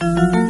Bye.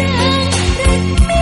Take me